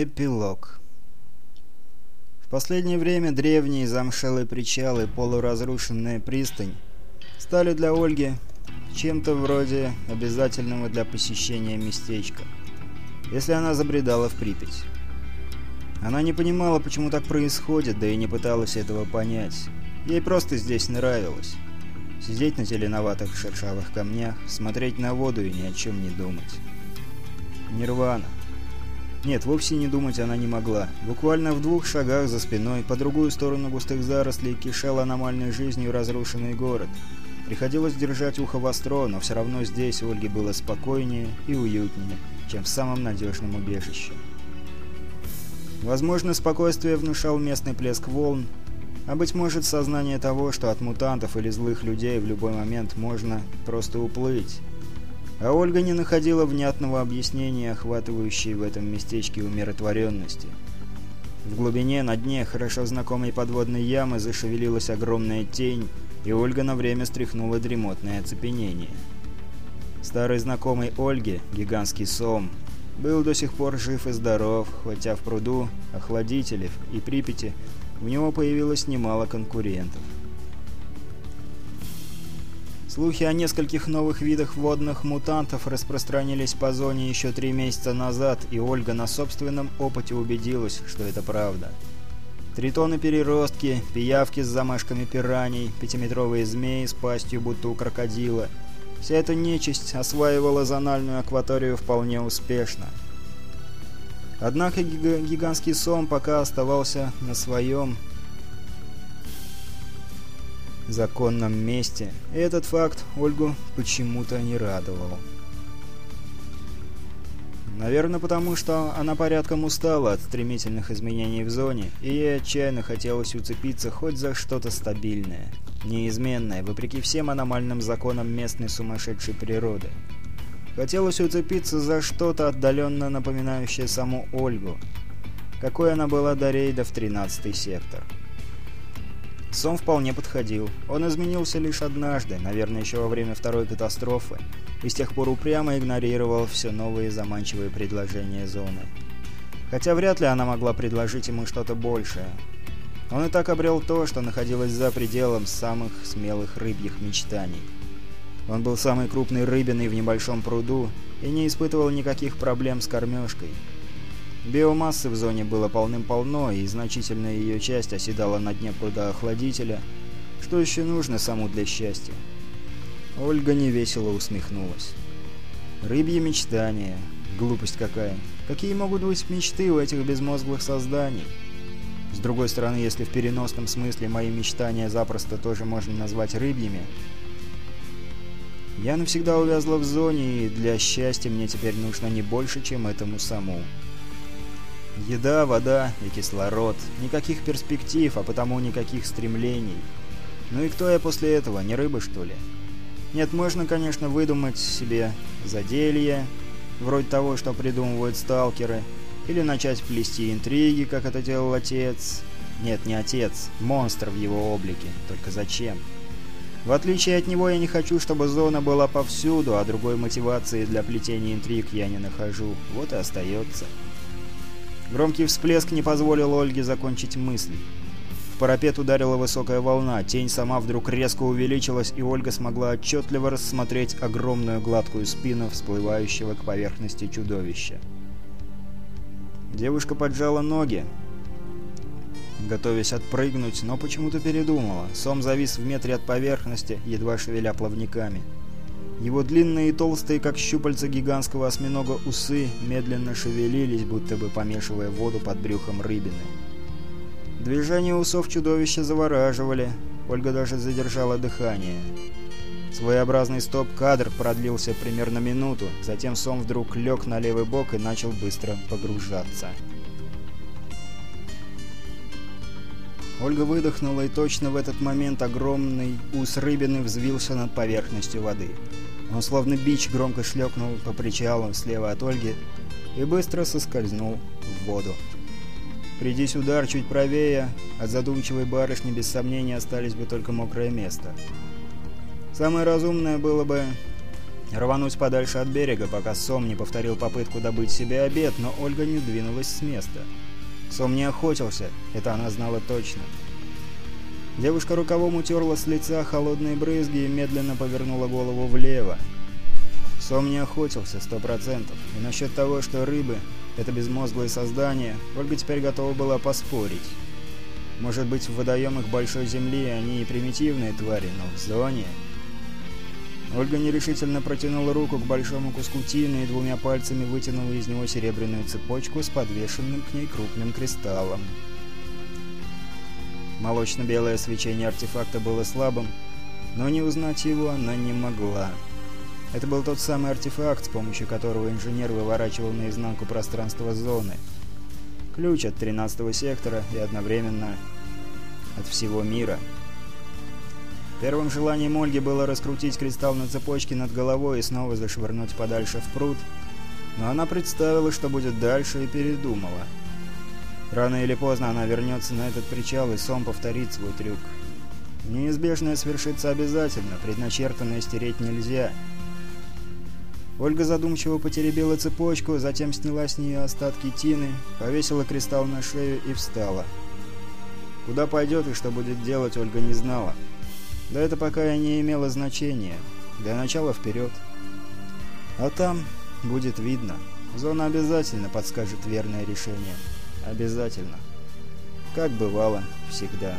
Эпилог. В последнее время древние замшелые причалы и полуразрушенная пристань стали для Ольги чем-то вроде обязательного для посещения местечка, если она забредала в Припять. Она не понимала, почему так происходит, да и не пыталась этого понять. Ей просто здесь нравилось. Сидеть на зеленоватых шершавых камнях, смотреть на воду и ни о чем не думать. Нирвана. Нет, вовсе не думать она не могла. Буквально в двух шагах за спиной, по другую сторону густых зарослей, кишел аномальной жизнью разрушенный город. Приходилось держать ухо востро, но все равно здесь Ольге было спокойнее и уютнее, чем в самом надежном убежище. Возможно, спокойствие внушал местный плеск волн, а быть может, сознание того, что от мутантов или злых людей в любой момент можно просто уплыть. А Ольга не находила внятного объяснения, охватывающей в этом местечке умиротворенности. В глубине, на дне хорошо знакомой подводной ямы зашевелилась огромная тень, и Ольга на время стряхнула дремотное оцепенение. Старый знакомый Ольги, гигантский сом, был до сих пор жив и здоров, хотя в пруду, охладителев и Припяти у него появилось немало конкурентов. Слухи о нескольких новых видах водных мутантов распространились по зоне еще три месяца назад, и Ольга на собственном опыте убедилась, что это правда. Тритоны-переростки, пиявки с замашками пираний, пятиметровые змеи с пастью будто у крокодила. Вся эта нечисть осваивала зональную акваторию вполне успешно. Однако гигантский сом пока оставался на своем, законном месте, и этот факт Ольгу почему-то не радовал. Наверное, потому что она порядком устала от стремительных изменений в зоне, и ей отчаянно хотелось уцепиться хоть за что-то стабильное, неизменное, вопреки всем аномальным законам местной сумасшедшей природы. Хотелось уцепиться за что-то отдаленно напоминающее саму Ольгу, какой она была до рейда в 13 сектор. Сом вполне подходил. Он изменился лишь однажды, наверное, еще во время второй катастрофы, и с тех пор упрямо игнорировал все новые заманчивые предложения Зоны. Хотя вряд ли она могла предложить ему что-то большее. Он и так обрел то, что находилось за пределом самых смелых рыбьих мечтаний. Он был самой крупной рыбиной в небольшом пруду и не испытывал никаких проблем с кормежкой. Биомассы в зоне было полным-полно, и значительная ее часть оседала на дне пруда охладителя. Что еще нужно саму для счастья? Ольга невесело усмехнулась. Рыбье мечтание. Глупость какая. Какие могут быть мечты у этих безмозглых созданий? С другой стороны, если в переносном смысле мои мечтания запросто тоже можно назвать рыбьями, я навсегда увязла в зоне, и для счастья мне теперь нужно не больше, чем этому самому. Еда, вода и кислород. Никаких перспектив, а потому никаких стремлений. Ну и кто я после этого, не рыба что ли? Нет, можно, конечно, выдумать себе заделье, вроде того, что придумывают сталкеры, или начать плести интриги, как это делал отец. Нет, не отец, монстр в его облике. Только зачем? В отличие от него я не хочу, чтобы зона была повсюду, а другой мотивации для плетения интриг я не нахожу. Вот и остается. Громкий всплеск не позволил Ольге закончить мысли. В парапет ударила высокая волна, тень сама вдруг резко увеличилась, и Ольга смогла отчетливо рассмотреть огромную гладкую спину всплывающего к поверхности чудовища. Девушка поджала ноги, готовясь отпрыгнуть, но почему-то передумала. Сом завис в метре от поверхности, едва шевеля плавниками. Его длинные и толстые, как щупальца гигантского осьминога, усы медленно шевелились, будто бы помешивая воду под брюхом рыбины. Движения усов чудовища завораживали, Ольга даже задержала дыхание. Своеобразный стоп-кадр продлился примерно минуту, затем Сом вдруг лег на левый бок и начал быстро погружаться. Ольга выдохнула, и точно в этот момент огромный ус рыбины взвился над поверхностью воды. Он словно бич громко шлёкнул по причалу слева от Ольги и быстро соскользнул в воду. Придись удар чуть правее, от задумчивой барышни без сомнения остались бы только мокрое место. Самое разумное было бы рвануть подальше от берега, пока Сом не повторил попытку добыть себе обед, но Ольга не двинулась с места. Сом не охотился, это она знала точно. — Девушка рукавом утерла с лица холодные брызги и медленно повернула голову влево. Сом не охотился, сто процентов. И насчет того, что рыбы — это безмозглое создание, Ольга теперь готова была поспорить. Может быть, в водоемах Большой Земли они и примитивные твари, но в зоне... Ольга нерешительно протянула руку к большому куску тины и двумя пальцами вытянула из него серебряную цепочку с подвешенным к ней крупным кристаллом. Молочно-белое свечение артефакта было слабым, но не узнать его она не могла. Это был тот самый артефакт, с помощью которого инженер выворачивал наизнанку пространство зоны. Ключ от 13 сектора и одновременно от всего мира. Первым желанием Ольги было раскрутить кристалл на цепочке над головой и снова зашвырнуть подальше в пруд, но она представила, что будет дальше, и передумала – Рано или поздно она вернется на этот причал, и Сом повторит свой трюк. Неизбежное свершится обязательно, предначертанное стереть нельзя. Ольга задумчиво потеребила цепочку, затем сняла с нее остатки тины, повесила кристалл на шею и встала. Куда пойдет и что будет делать, Ольга не знала. Да это пока и не имело значения. Для начала вперед. А там будет видно. Зона обязательно подскажет верное решение обязательно. Как бывало всегда.